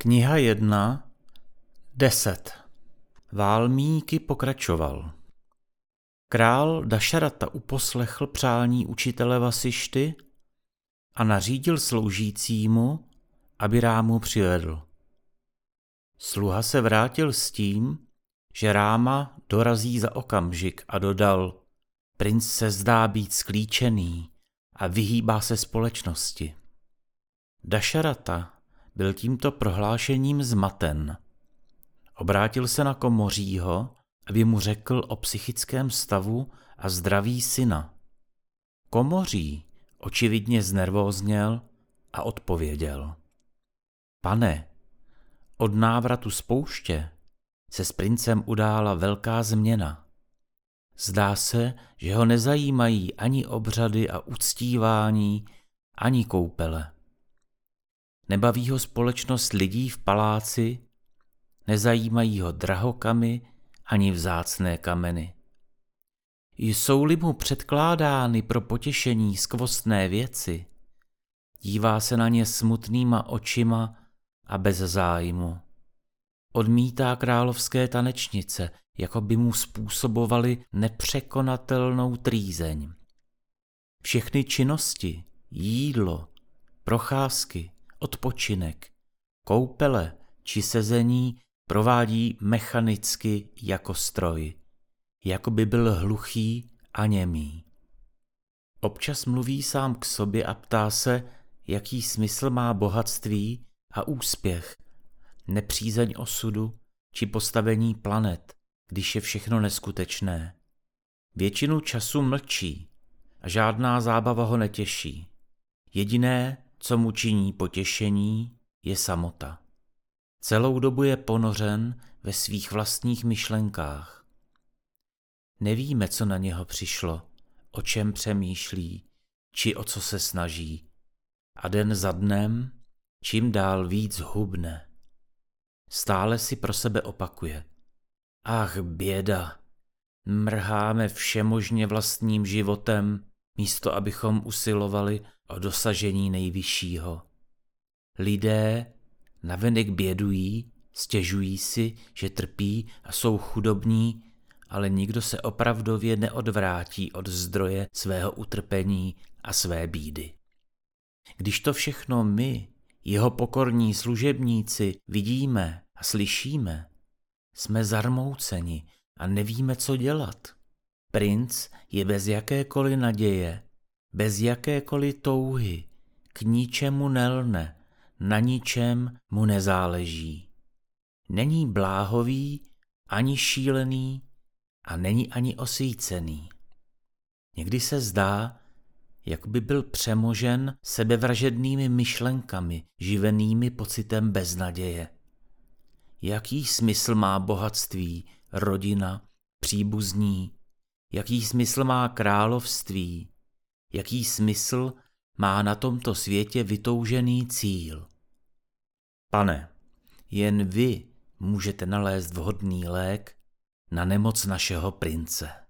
Kniha 1, 10 Válmíky pokračoval. Král Dašarata uposlechl přání učitele Vasišty a nařídil sloužícímu, aby rámu přivedl. Sluha se vrátil s tím, že ráma dorazí za okamžik a dodal, princ se zdá být sklíčený a vyhýbá se společnosti. Dašarata byl tímto prohlášením zmaten. Obrátil se na komořího, aby mu řekl o psychickém stavu a zdraví syna. Komoří očividně znervózněl a odpověděl. Pane, od návratu z pouště se s princem udála velká změna. Zdá se, že ho nezajímají ani obřady a uctívání, ani koupele. Nebaví ho společnost lidí v paláci, nezajímají ho drahokamy ani vzácné kameny. Jsou-li mu předkládány pro potěšení skvostné věci, dívá se na ně smutnýma očima a bez zájmu. Odmítá královské tanečnice, jako by mu způsobovali nepřekonatelnou trýzeň. Všechny činnosti, jídlo, procházky, odpočinek, koupele či sezení provádí mechanicky jako stroj, jako by byl hluchý a němý. Občas mluví sám k sobě a ptá se, jaký smysl má bohatství a úspěch, nepřízeň osudu či postavení planet, když je všechno neskutečné. Většinu času mlčí a žádná zábava ho netěší. Jediné, co mu činí potěšení, je samota. Celou dobu je ponořen ve svých vlastních myšlenkách. Nevíme, co na něho přišlo, o čem přemýšlí, či o co se snaží. A den za dnem čím dál víc hubne. Stále si pro sebe opakuje. Ach, běda, mrháme všemožně vlastním životem, místo abychom usilovali o dosažení nejvyššího. Lidé navenek bědují, stěžují si, že trpí a jsou chudobní, ale nikdo se opravdově neodvrátí od zdroje svého utrpení a své bídy. Když to všechno my, jeho pokorní služebníci, vidíme a slyšíme, jsme zarmouceni a nevíme, co dělat. Princ je bez jakékoliv naděje, bez jakékoliv touhy, k ničemu nelne, na ničem mu nezáleží. Není bláhový, ani šílený a není ani osvícený. Někdy se zdá, jak by byl přemožen sebevražednými myšlenkami, živenými pocitem beznaděje. Jaký smysl má bohatství, rodina, příbuzní, jaký smysl má království, jaký smysl má na tomto světě vytoužený cíl. Pane, jen vy můžete nalézt vhodný lék na nemoc našeho prince.